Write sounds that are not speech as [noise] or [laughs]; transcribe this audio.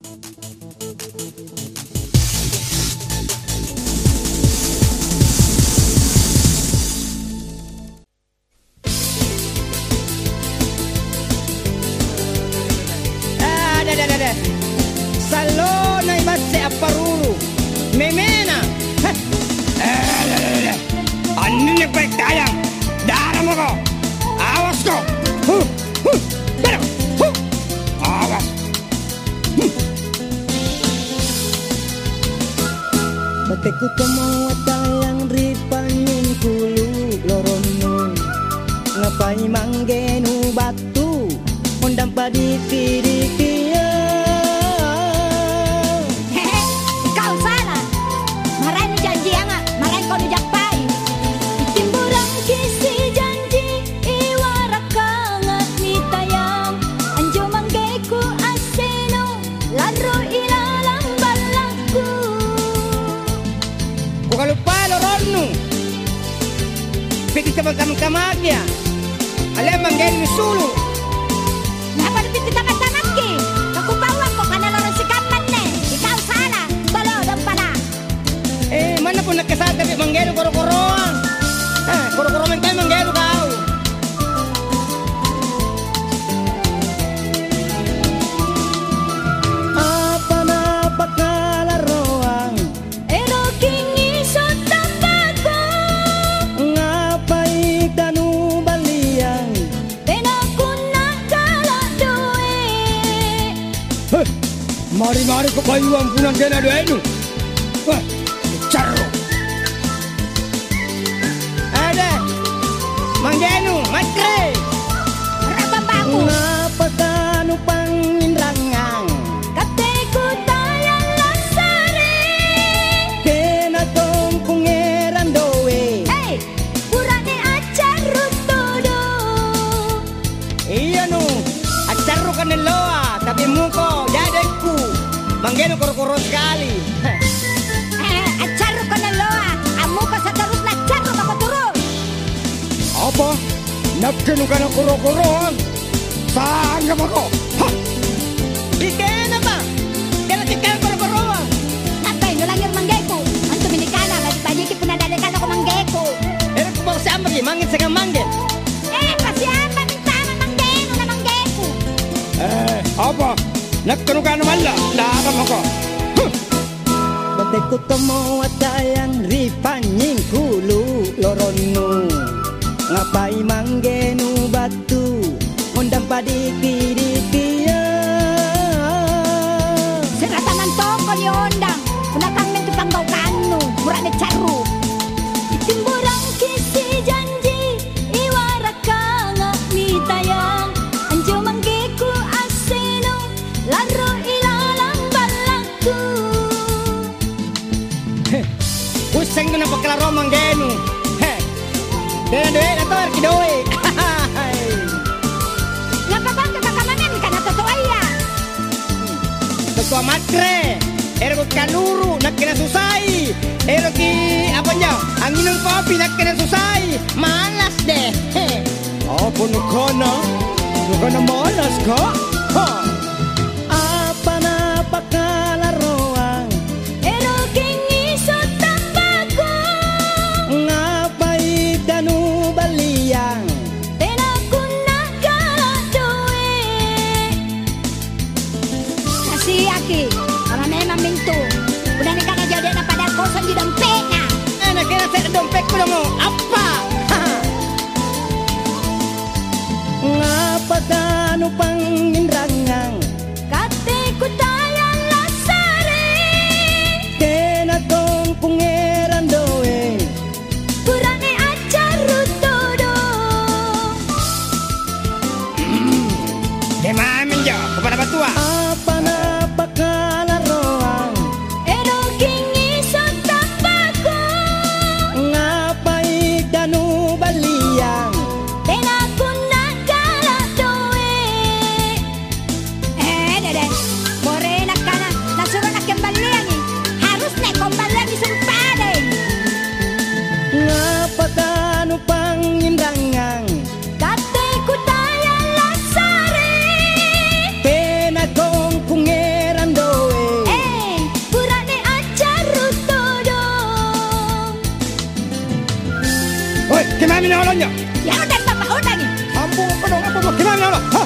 Ada, ada, ada. Salona Bateku temo tayang ripanin kulu lorono. Ngapai manggenu batu? Undang padi kiri Piti sa magkamagkamagya. Alam ang ganyan sulu. Apa lebih kita katakan ki? Aku bawa kau karena lorong sikapan ne. Ikaw salah. Balo dan pala. Eh, mana pun nagkasal tapi manggelo koro-koroan. Mari-mari ke payuan punan kena ada ini. Wah, caro. Ada. Manggeno, matre. Rabambaku. Ngapa kanu panginrangang Kateku tayang lasare. Kena tong pungeran doe Hey, purane acar rutodo. Iya no, acaro ka ng loa, tapi muko, dadagku. Manggeno koro-koro sekali. [laughs] Eh, acar ko na loa. Amo pa sa na acar ko ako turun. Apa? Nagkano ka ng koro-koroan? Saan ka ba ko? Ha? Ikena apa? Nagkano ka naman la? Laban mo ko. Huh! Bateku temo tayang ripanying kulu lorono Ngapai manggenu batu Undang padi kiri ya Serata man toko ni ondang. Kunatang men tupanggaw kanu. Murah ni caru. Pagkalaro manggeno. Heh. Kaya doe na to, kidoe. Ngapa bang kakamanan ka na totoo ya? Ketua matre. Ero ko kaluru, nagkinasusay. Ero ki, apa niya? Ang inong kopi, nagkinasusay. Malas deh. Heh. Apa no ka na? No ka na malas ka? Ha? Mo. Apa? Ngapa kanu panginrangang Kateku 기나가느냐 야단 바빠 오다니 안보고 꺼놓고 뭐기나가냐